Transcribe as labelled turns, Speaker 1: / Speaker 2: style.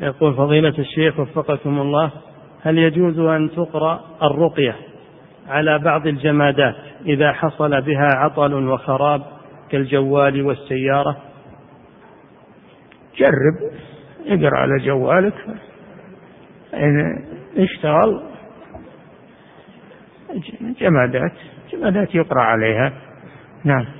Speaker 1: يقول فضيلة الشيخ وفقكم الله هل يجوز أن تقرأ الرقية على بعض الجمادات إذا حصل بها عطل وخراب كالجوال والسيارة؟
Speaker 2: جرب اقرأ على جوالك. إن اشتغل جمادات جمادات يقرأ عليها. نعم.